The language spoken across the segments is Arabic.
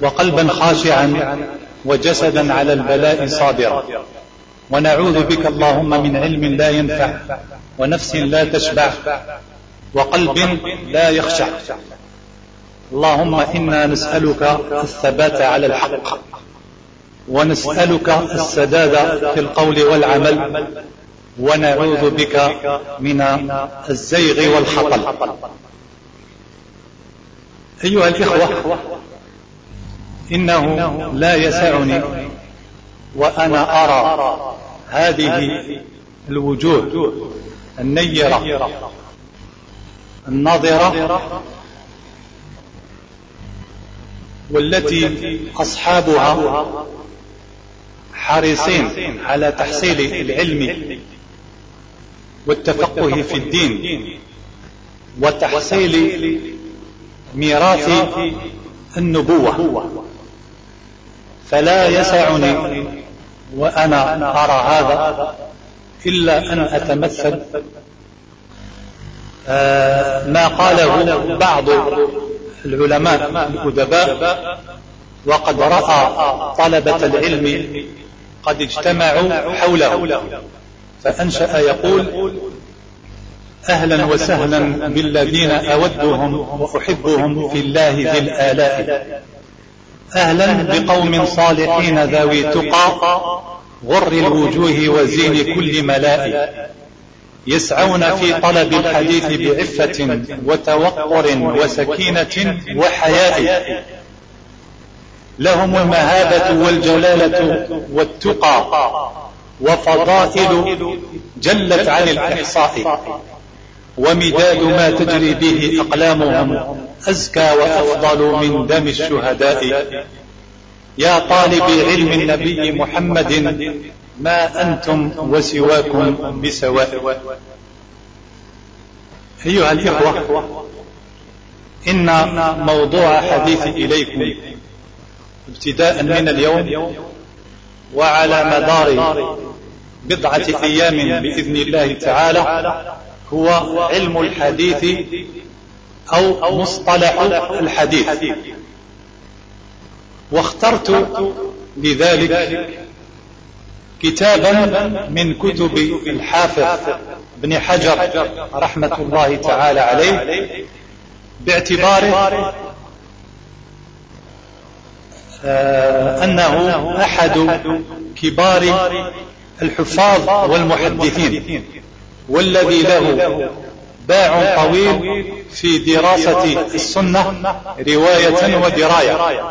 وقلبا خاشعا وجسدا على البلاء صابرا. ونعوذ بك اللهم من علم لا ينفع ونفس لا تشبع وقلب لا يخشع. اللهم إنا نسألك الثبات على الحق ونسألك السداد في القول والعمل ونعوذ بك من الزيغ والخطل. أيها الإخوة إنه لا يسعني. وأنا أرى هذه الوجوه النيرة الناظره والتي أصحابها حريصين على تحصيل العلم والتفقه في الدين وتحصيل ميراث النبوة. فلا يسعني وأنا أرى هذا إلا أن أتمثل. آه، ما قاله بعض العلماء الأدباء وقد رأى طلبة العلم قد اجتمعوا حوله. فأنشأ يقول أهلا وسهلا بالذين أودهم وأحبهم في الله ذي الآلاء. أهلا بقوم صالحين ذوي تقى غر الوجوه وزين كل ملاء. يسعون في طلب الحديث بعفة وتوقر وسكينة وحياء. لهم المهابة والجلالة والتقى وفضائل جلت عن الإحصاء. ومداد ما تجري به أقلامهم أزكى وأفضل من دم الشهداء. يا طالب علم النبي محمد ما أنتم وسواكم بسواء. أيها الإخوة إن موضوع حديثي إليكم ابتداء من اليوم وعلى مدار بضعة أيام بإذن الله تعالى هو علم الحديث أو مصطلح الحديث. واخترت لذلك كتابا من كتب الحافظ بن حجر رحمة الله تعالى عليه باعتباره آه، أنه أحد كبار الحفاظ والمحدثين. والذي له باع طويل في دراسة السنة رواية ودراية.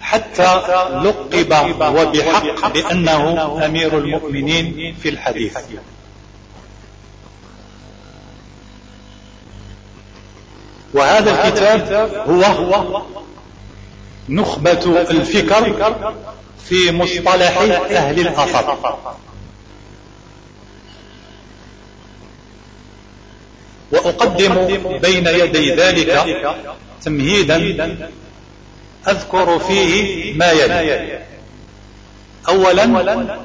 حتى لقب وبحق بأنه أمير المؤمنين في الحديث. وهذا الكتاب هو نخبة الفكر في مصطلح أهل الأثر. وأقدم بين يدي ذلك تمهيدا أذكر فيه ما يلي. أولا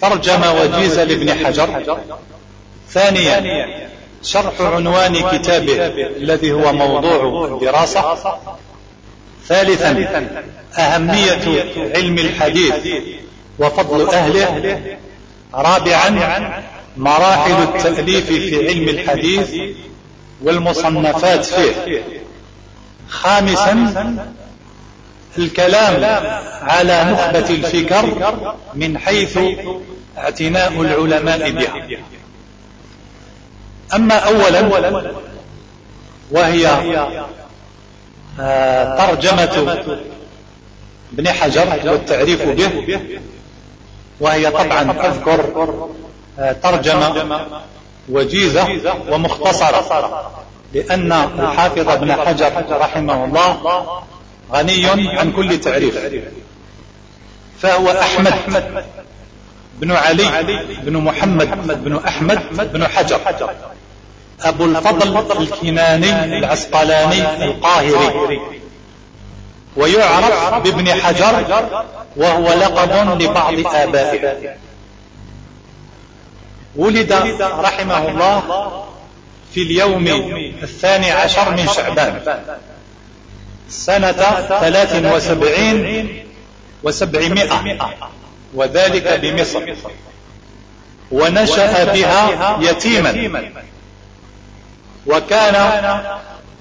ترجمة وجيزة لابن حجر. ثانيا شرح عنوان كتابه الذي هو موضوع الدراسة ثالثا أهمية علم الحديث وفضل أهله. رابعا مراحل التأليف في علم الحديث والمصنفات فيه. خامسا الكلام على نخبة الفكر من حيث اعتناء العلماء بها. أما أولا وهي آه، ترجمة ابن حجر والتعريف به وهي طبعا أذكر ترجمة وجيزة ومختصرة. لأن الحافظ ابن حجر رحمه الله غني عن كل تعريف. فهو أحمد بن علي بن محمد بن أحمد بن حجر. أبو الفضل الكناني العسقلاني القاهري. ويعرف بابن حجر وهو لقب لبعض آبائه. ولد رحمه الله في اليوم الثاني عشر من شعبان. سنة ثلاث وسبعين وسبعمائة وذلك بمصر. ونشأ بها يتيما. وكان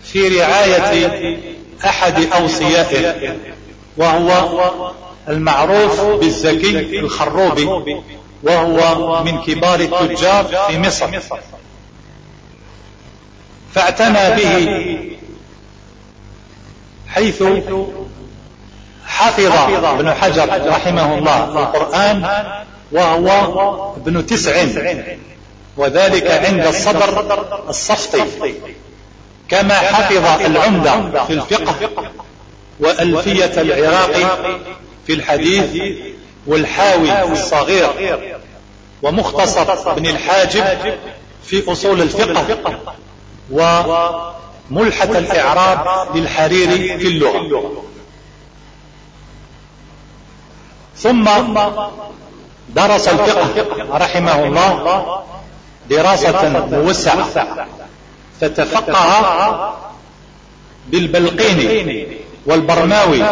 في رعاية أحد أوصيائه وهو المعروف بالزكي الخروبي. وهو من كبار التجار في مصر. فاعتنى به حيث حفظ ابن حجر رحمه الله القرآن وهو ابن تسع. وذلك عند الصدر الصفطي. كما حفظ العمدة في الفقه وألفية العراقي في الحديث والحاوي الصغير. ومختصر ابن الحاجب في أصول الفقه وملحة الإعراب للحريري في اللغة. ثم درس الفقه رحمه الله دراسة موسعة فتفقه بالبلقيني والبرماوي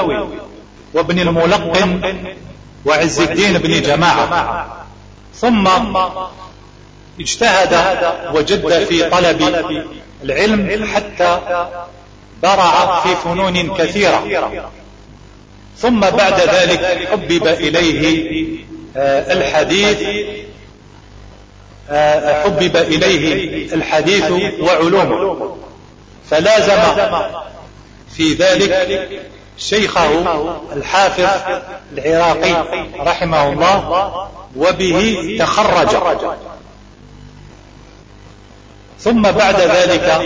وابن الملقن وعز الدين بن جماعة. ثم اجتهد وجد في طلب العلم حتى برع في فنون كثيرة. ثم بعد ذلك حبب إليه آه، الحديث آه، حبب إليه الحديث وعلومه. فلازم في ذلك شيخه الحافظ العراقي رحمه الله وبه تخرج. ثم بعد ذلك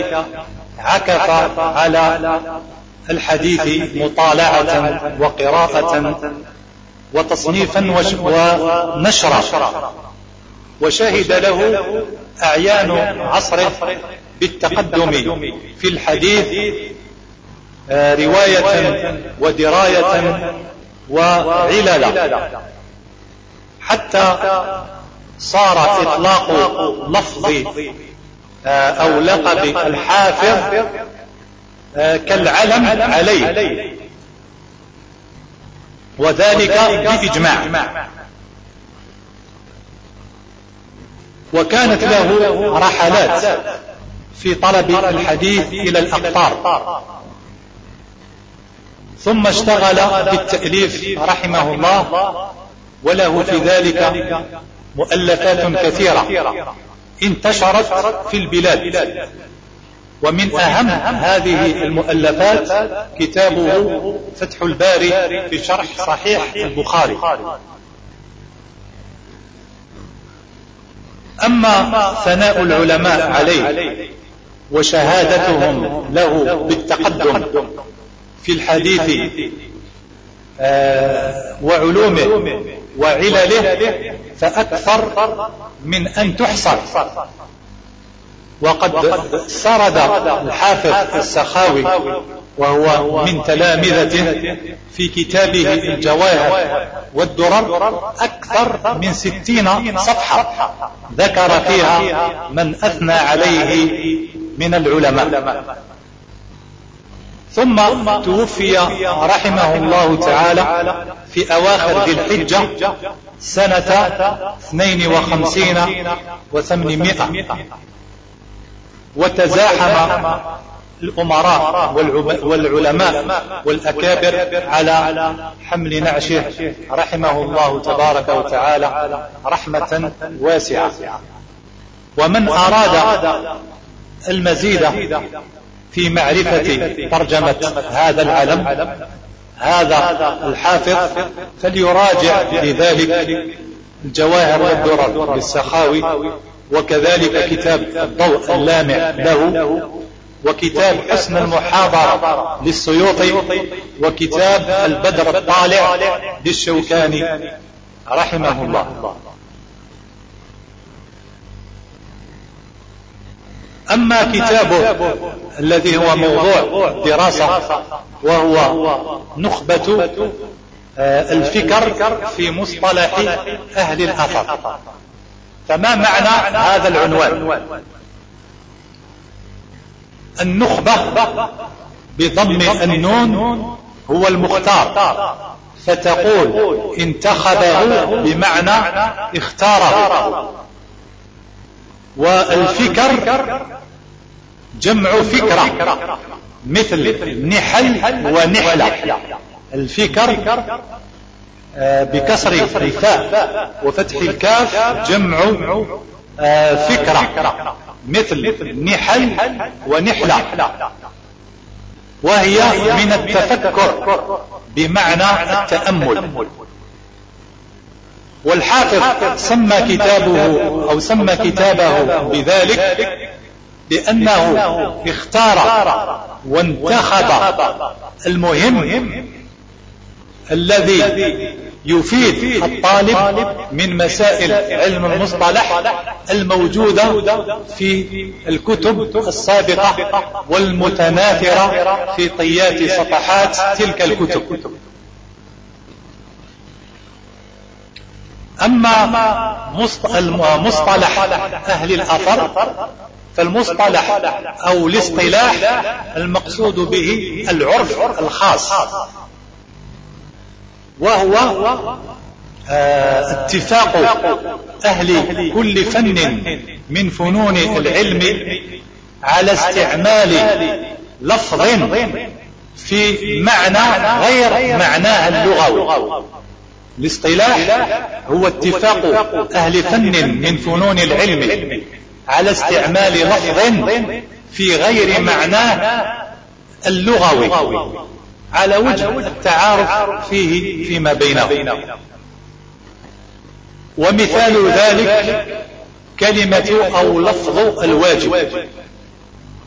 عكف على الحديث مطالعة وقراءة وتصنيفا ونشرا. وشهد له أعيان عصره بالتقدم في الحديث آه، رواية ودراية وعللا حتى صار إطلاق لفظ آه، أو لقب الحافظ آه، كالعلم عليه. وذلك بإجماع. وكانت له رحلات في طلب الحديث إلى الأقطار. ثم اشتغل بالتأليف رحمه الله. وله في ذلك مؤلفات كثيرة. انتشرت في البلاد. ومن أهم هذه المؤلفات كتابه فتح الباري في شرح صحيح البخاري. أما ثناء العلماء عليه وشهادتهم له بالتقدم في الحديث آه، وعلومه. وعلله فأكثر من أن تحصر وقد سرد الحافظ السخاوي وهو من تلامذته في كتابه الجواهر والدرر أكثر من ستين صفحة ذكر فيها من أثنى عليه من العلماء. ثم توفي رحمه الله تعالى في أواخر ذي الحجة سنة 52 وثمانمائة. وتزاحم الأمراء والعلماء والأكابر على حمل نعشه رحمه الله تبارك وتعالى رحمة واسعة. ومن أراد المزيد في معرفة ترجمة هذا العلم هذا الحافظ فليراجع لذلك الجواهر والدرر للسخاوي وكذلك كتاب الضوء اللامع له وكتاب حسن المحاضرة للسيوطي وكتاب البدر الطالع للشوكاني رحمه الله. أما كتابه الذي هو موضوع دراسة وهو نخبة آه، الفكر في مصطلح أهل الأثر. فما معنى هذا العنوان؟ النخبة بضم النون هو المختار. فتقول انتخبه بمعنى اختاره. والفكر جمع فكرة مثل نحل ونحلة. الفكر آه، بكسر الفاء وفتح الكاف جمع آه، فكرة مثل نحل ونحلة. وهي من التفكر بمعنى التأمل. والحافظ سمى كتابه أو سمى كتابه بذلك لأنه اختار وانتخب المهم الذي يفيد الطالب من مسائل علم المصطلح الموجودة في الكتب السابقة والمتناثرة في طيات صفحات تلك الكتب. أما مصطلح أهل الأثر فالمصطلح أو الاصطلاح المقصود به العرف الخاص وهو آه، اتفاق أهل كل فن من فنون العلم على استعمال لفظ في معنى غير معناه اللغوي. الاصطلاح هو اتفاق أهل فن من فنون العلم على استعمال لفظ في غير معناه اللغوي على وجه التعارف فيه فيما بينهم. ومثال ذلك كلمة أو لفظ الواجب.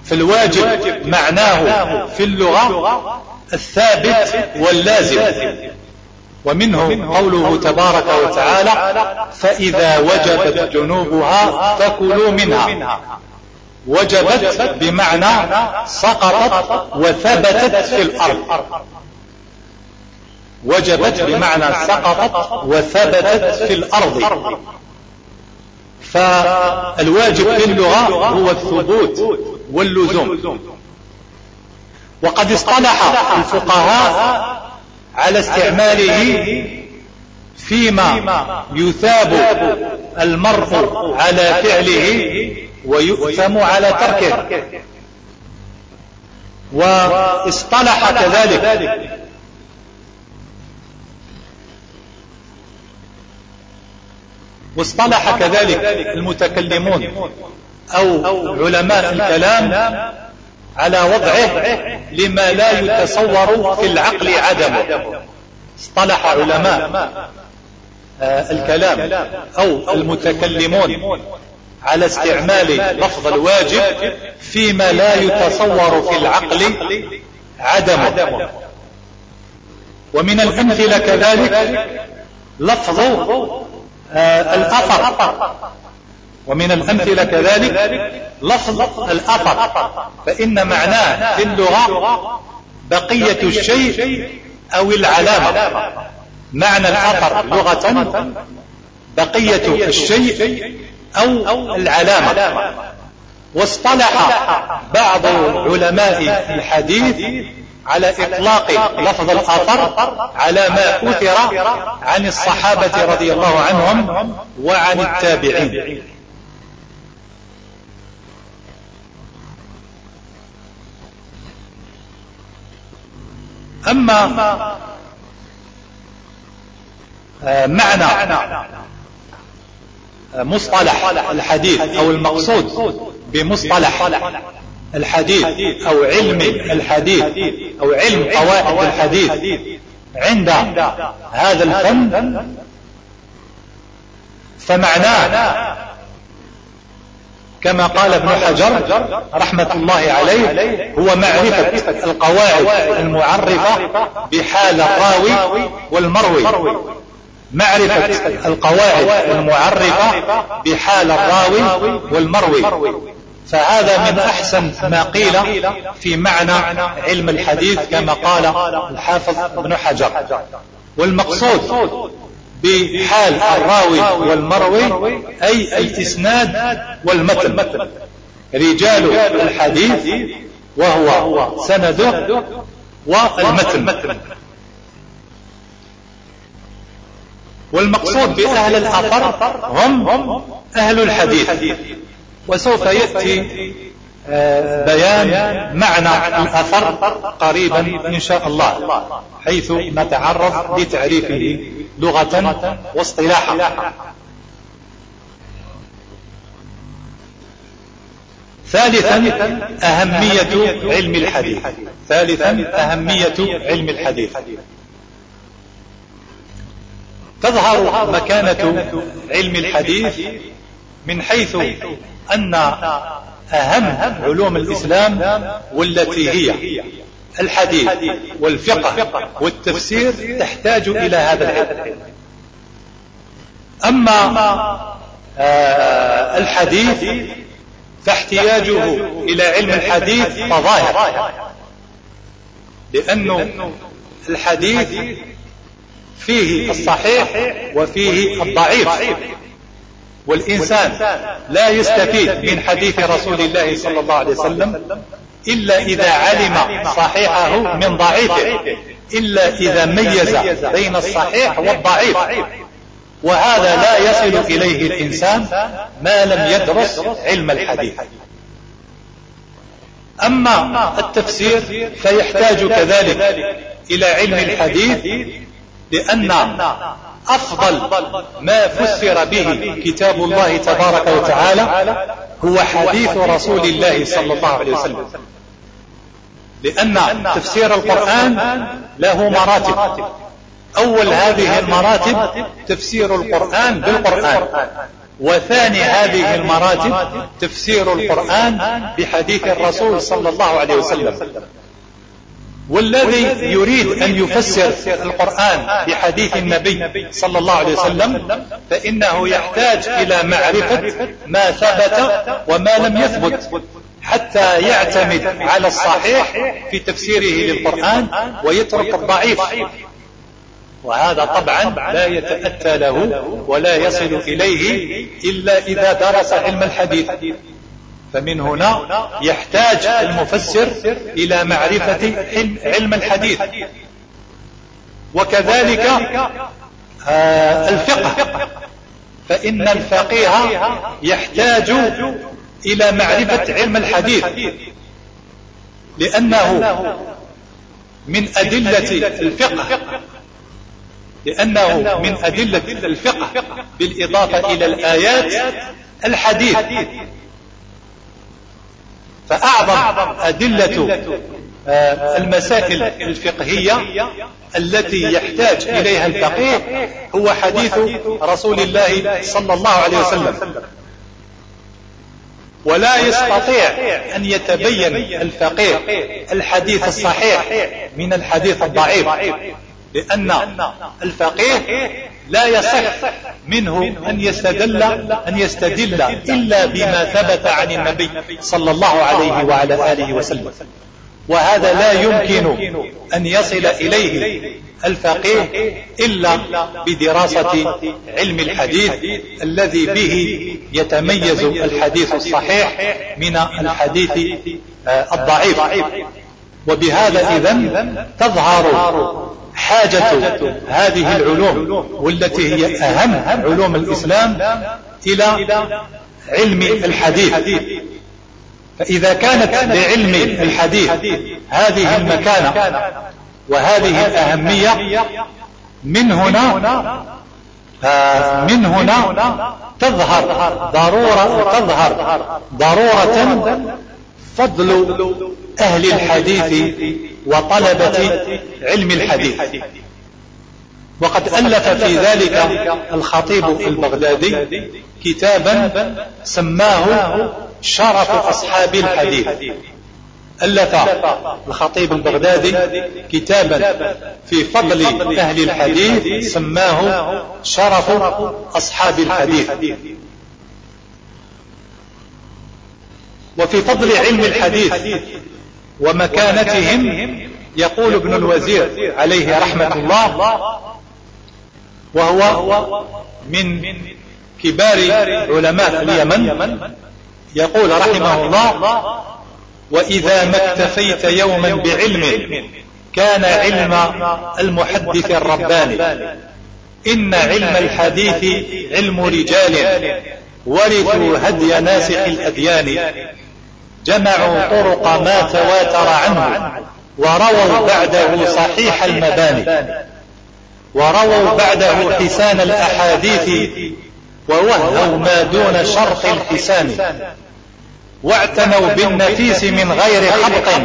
فالواجب معناه في اللغة الثابت واللازم. ومنه قوله تبارك وتعالى فإذا وجبت جنوبها فكلوا منها. وجبت بمعنى سقطت وثبتت في الأرض. وجبت بمعنى سقطت وثبتت في الأرض. فالواجب في اللغة هو الثبوت واللزوم. وقد اصطلح الفقهاء على استعماله فيما يثاب المرء على فعله ويؤثم على تركه. واصطلح كذلك. واصطلح كذلك المتكلمون أو علماء الكلام على وضعه لما لا يتصور في العقل عدمه. اصطلح علماء آه، الكلام أو المتكلمون على استعمال لفظ الواجب فيما لا يتصور في العقل عدمه. ومن الأمثلة كذلك لفظ آه، الأثر ومن الأمثلة كذلك لفظ الأثر فإن معناه في اللغة بقية الشيء أو العلامة. معنى الأثر لغة بقية الشيء أو العلامة. واصطلح بعض علماء الحديث على إطلاق لفظ الأثر على ما أثر عن الصحابة رضي الله عنهم وعن التابعين. أما معنى مصطلح الحديث أو المقصود بمصطلح الحديث أو علم الحديث أو علم قواعد الحديث عند هذا الفن فمعناه كما قال ابن حجر رحمة الله عليه هو معرفة القواعد المعرفة بحال الراوي والمروي. معرفة القواعد المعرفة بحال الراوي والمروي. فهذا من أحسن ما قيل في معنى علم الحديث كما قال الحافظ ابن حجر. والمقصود بحال الراوي والمروي أي الإسناد والمتن. رجال الحديث وهو سنده والمتن. والمقصود بأهل الأثر هم أهل الحديث. وسوف يأتي بيان معنى الأثر قريبا إن شاء الله حيث نتعرف لتعريفه لغة واصطلاحا. ثالثا أهمية علم الحديث. ثالثا أهمية علم الحديث. تظهر مكانة علم الحديث من حيث أن أهم علوم الإسلام والتي هي الحديث والفقه والتفسير تحتاج إلى هذا العلم. أما آه، الحديث فاحتياجه إلى علم الحديث فظاهر لأن الحديث فيه الصحيح وفيه الضعيف. والإنسان لا يستفيد من حديث رسول الله صلى الله عليه وسلم إلا إذا علم صحيحه من ضعيفه إلا إذا ميز بين الصحيح والضعيف. وهذا لا يصل إليه الإنسان ما لم يدرس علم الحديث. أما التفسير فيحتاج كذلك إلى علم الحديث لأن أفضل ما فسر به كتاب الله تبارك وتعالى هو حديث رسول الله صلى الله عليه وسلم. لأن تفسير القرآن له مراتب. أول هذه المراتب تفسير القرآن بالقرآن. وثاني هذه المراتب تفسير القرآن بحديث الرسول صلى الله عليه وسلم. والذي يريد أن يفسر القرآن بحديث النبي صلى الله عليه وسلم فإنه يحتاج إلى معرفة ما ثبت وما لم يثبت حتى يعتمد على الصحيح في تفسيره للقرآن ويترك الضعيف. وهذا طبعا لا يتأتى له ولا يصل إليه إلا إذا درس علم الحديث. فمن هنا يحتاج المفسر إلى معرفة علم الحديث. وكذلك آه، الفقه. فإن الفقيه يحتاج إلى معرفة علم الحديث. لأنه من أدلة الفقه. لأنه من أدلة الفقه. بالإضافة إلى الآيات الحديث. فأعظم أدلة آه، المسائل الفقهية التي يحتاج إليها الفقيه هو حديث رسول الله صلى الله عليه وسلم. ولا يستطيع أن يتبين الفقيه الحديث الصحيح من الحديث الضعيف لأن الفقيه لا يصح منه أن يستدل أن يستدل إلا بما ثبت عن النبي صلى الله عليه وعلى آله وسلم. وهذا لا يمكن أن يصل إليه الفقيه إلا بدراسة علم الحديث الذي به يتميز الحديث الصحيح من الحديث الضعيف. وبهذا إذن تظهر حاجة هذه العلوم والتي هي أهم علوم الإسلام إلى علم الحديث. فإذا كانت لعلم الحديث هذه المكانة وهذه الأهمية من هنا من هنا تظهر ضرورة تظهر ضرورة فضل أهل الحديث وطلبة علم الحديث. وقد ألف في ذلك الخطيب البغدادي كتابا سماه شرف أصحاب الحديث. ألف الخطيب البغدادي كتابا في فضل أهل الحديث سماه شرف أصحاب الحديث. وفي فضل علم الحديث ومكانتهم يقول ابن الوزير عليه رحمة الله وهو من كبار علماء اليمن يقول رحمه الله وإذا ما اكتفيت يوما بعلم كان علم المحدث الرباني. إن علم الحديث علم رجال ورثوا هدي ناسخ الأديان. جمعوا طرق ما تواتر عنه ورووا بعده صحيح المباني ورووا بعده حسان الأحاديث ووهوا ما دون شرط الحسان واعتنوا بالنفيس من غير خبط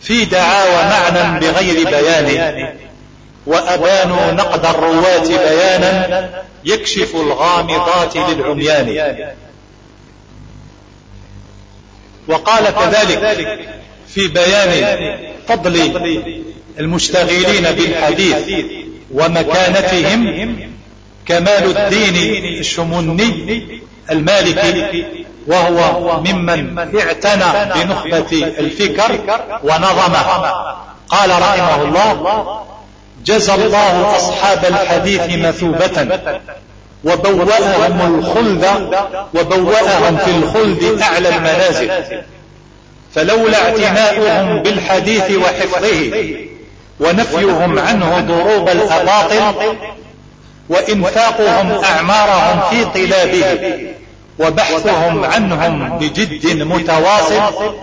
في دعاوى معنى بغير بيان وأبانوا نقد الرواة بيانا يكشف الغامضات للعميان. وقال كذلك في بيان فضل المشتغلين بالحديث ومكانتهم كمال الدين الشمني المالكي وهو ممن اعتنى بنخبة الفكر ونظمه. قال رحمه الله جزى الله أصحاب الحديث مثوبة وبوأهم الخلد وبوأهم في الخلد أعلى المنازل. فلولا اعتناؤهم بالحديث وحفظه ونفيهم عنه ضروب الأباطل وإنفاقهم أعمارهم في طلابه وبحثهم عنهم بجد متواصل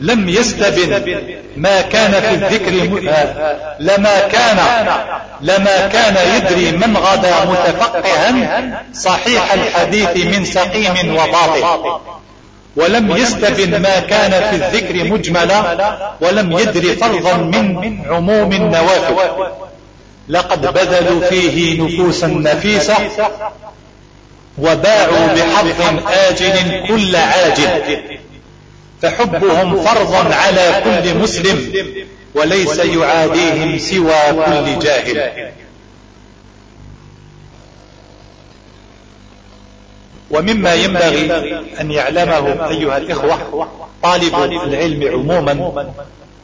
لم يستبن ما كان في الذكر لما كان لما كان يدري من غدا متفقها صحيح الحديث من سقيم وباطل. ولم يستبن ما كان في الذكر مجملا ولم يدر فرضا من عموم النوافل. لقد بذلوا فيه نفوسا نفيسة وباعوا بحظ آجل كل عاجل. فحبهم فرض على كل مسلم وليس يعاديهم سوى كل جاهل. ومما ينبغي أن يعلمه أيها الإخوة طالب العلم عموما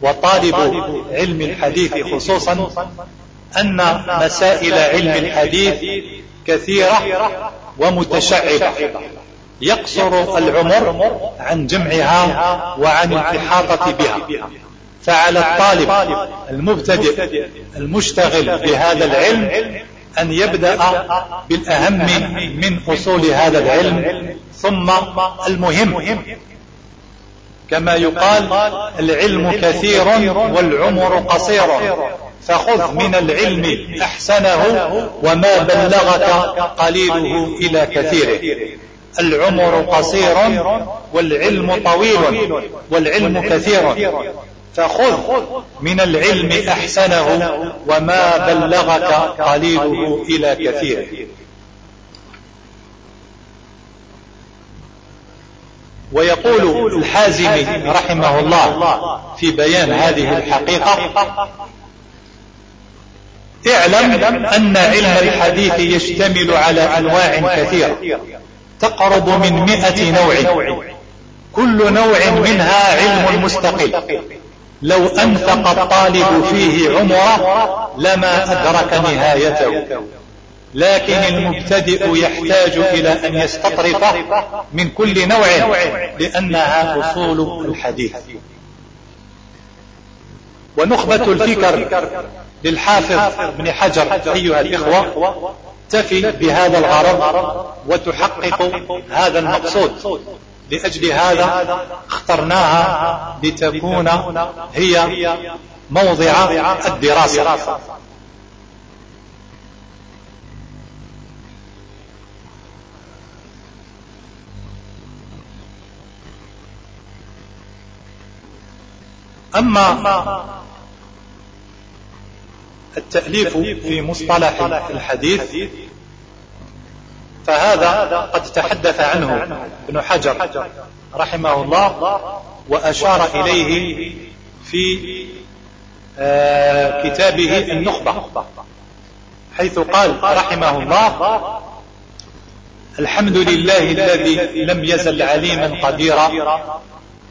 وطالب علم الحديث خصوصا أن مسائل علم الحديث كثيرة ومتشعبة. يقصر العمر عن جمعها وعن الإحاطة بها. فعلى الطالب المبتدئ المشتغل بهذا العلم أن يبدأ بالأهم من أصول هذا العلم ثم المهم. كما يقال العلم كثير والعمر قصير. فخذ من العلم أحسنه وما بلغك قليله إلى كثيره. العمر قصير والعلم طويل والعلم كثير. فخذ من العلم أحسنه وما بلغك قليله إلى كثيره ويقول الحازمي رحمه الله في بيان هذه الحقيقة اعلم أن علم الحديث يشتمل على أنواع كثيرة. تقرب من مئة نوع. كل نوع منها علم مستقل. لو أنفق الطالب فيه عمرة لما أدرك نهايته. لكن المبتدئ يحتاج إلى أن يستطرف من كل نوع لأنها أصول الحديث. ونخبة الفكر للحافظ ابن حجر أيها الإخوة. تفي بهذا الغرض وتحقق هذا المقصود. لأجل هذا اخترناها لتكون هي موضع الدراسة. أما التأليف في مصطلح الحديث. فهذا قد تحدث عنه ابن حجر رحمه الله وأشار إليه في آه، كتابه النخبة. حيث قال رحمه الله الحمد لله الذي لم يزل عليما قديرا.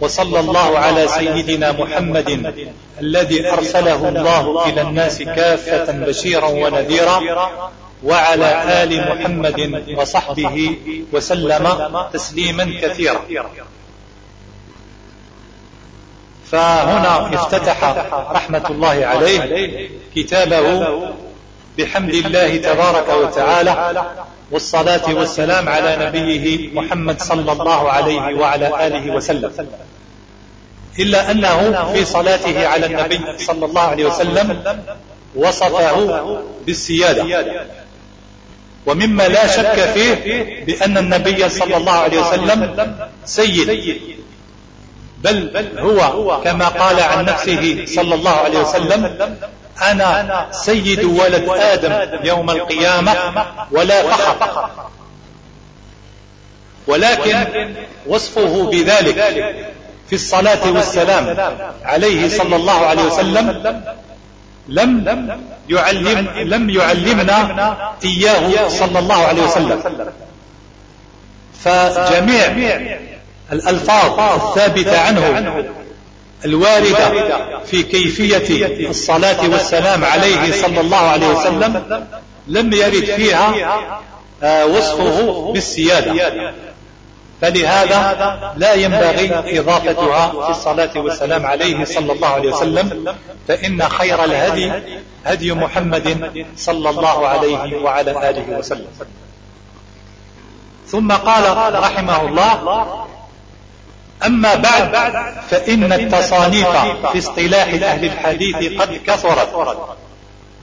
وصلى الله على سيدنا محمد الذي أرسله الله إلى الناس كافة بشيرا ونذيرا وعلى آل محمد وصحبه وسلم تسليما كثيرا. فهنا افتتح رحمة الله عليه كتابه بحمد الله تبارك وتعالى والصلاة والسلام على نبيه محمد صلى الله عليه وعلى آله وسلم. إلا أنه في صلاته على النبي صلى الله عليه وسلم وصفه بالسيادة. ومما لا شك فيه بأن النبي صلى الله عليه وسلم سيد. بل هو كما قال عن نفسه صلى الله عليه وسلم أنا سيد ولد آدم يوم القيامة ولا فخر. ولكن وصفه بذلك في الصلاة والسلام عليه صلى الله عليه وسلم لم يعلم لم يعلمنا إياه صلى الله عليه وسلم. فجميع الألفاظ الثابتة عنه الواردة في كيفية الصلاة والسلام عليه صلى الله عليه وسلم لم يرد فيها آه، وصفه بالسيادة. فلهذا لا ينبغي إضافتها في الصلاة والسلام عليه صلى الله عليه وسلم فإن خير الهدي هدي محمد صلى الله عليه وعلى آله وسلم. ثم قال رحمه الله أما بعد فإن التصانيف في اصطلاح أهل الحديث قد كثرت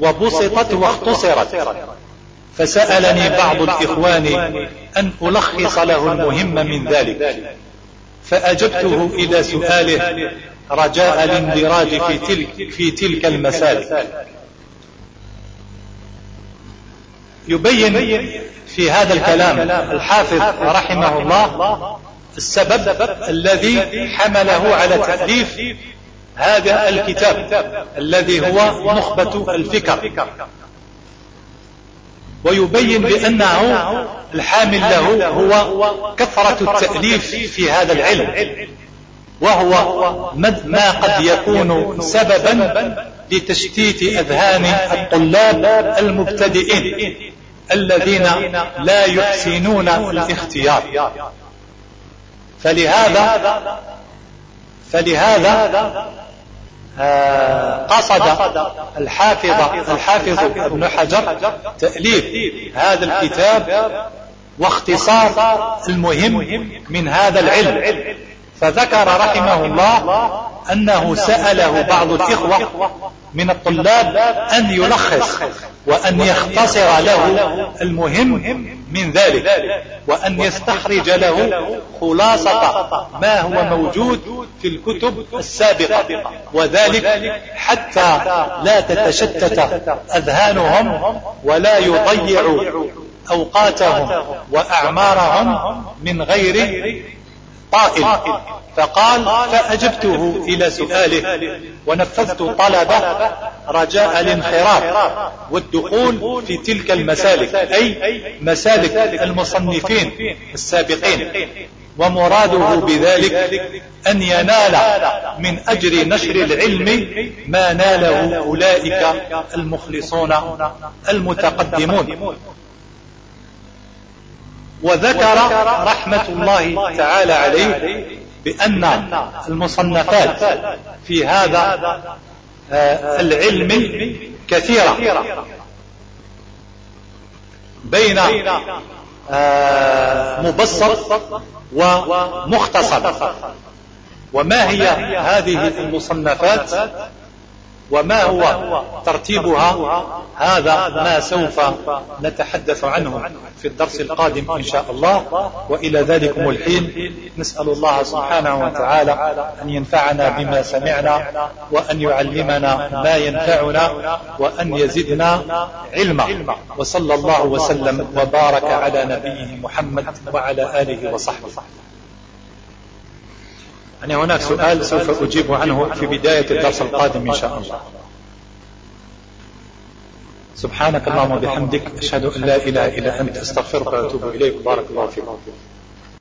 وبسطت واختصرت. فسألني بعض الإخوان أن ألخص له المهم من ذلك. فأجبته إلى سؤاله رجاء الاندراج في تلك, في تلك المسالك. يبين في هذا الكلام الحافظ رحمه الله السبب الذي حمله على تأليف هذا الكتاب الذي هو نخبة الفكر. ويبين بأنه الحامل له هو كثرة التأليف في هذا العلم. وهو ما قد يكون سببا لتشتيت أذهان الطلاب المبتدئين الذين لا يحسنون الاختيار. فلهذا فلهذا قصد الحافظ الحافظ ابن حجر تأليف هذا الكتاب واختصار المهم من هذا العلم. فذكر رحمه الله أنه سأله بعض الإخوة من الطلاب أن يلخص وأن يختصر له المهم من ذلك وأن يستخرج له خلاصة ما هو موجود في الكتب السابقة. وذلك حتى لا تتشتت أذهانهم ولا يضيعوا أوقاتهم. وأعمارهم من غير طائل فقال فأجبته إلى سؤاله ونفذت طلبه رجاء الانخراط والدخول في تلك المسالك أي مسالك المصنفين السابقين. ومراده بذلك أن ينال من أجر نشر العلم ما ناله أولئك المخلصون المتقدمون. وذكر رحمة الله تعالى عليه بأن المصنفات في هذا آه، العلم كثيرة. بين آه، مبسط ومختصر وما هي هذه المصنفات؟ وما هو ترتيبها؟ هذا ما سوف نتحدث عنه في الدرس القادم إن شاء الله. وإلى ذلكم الحين. نسأل الله سبحانه وتعالى أن ينفعنا بما سمعنا وأن يعلمنا ما ينفعنا وأن يزدنا علما. وصلى الله وسلم وبارك على نبيه محمد وعلى آله وصحبه. يعني هناك سؤال سوف أجيب عنه في بداية الدرس القادم إن شاء الله. سبحانك اللهم وبحمدك أشهد أن لا إله إلا أنت أستغفرك وأتوب إليك. بارك الله فيكم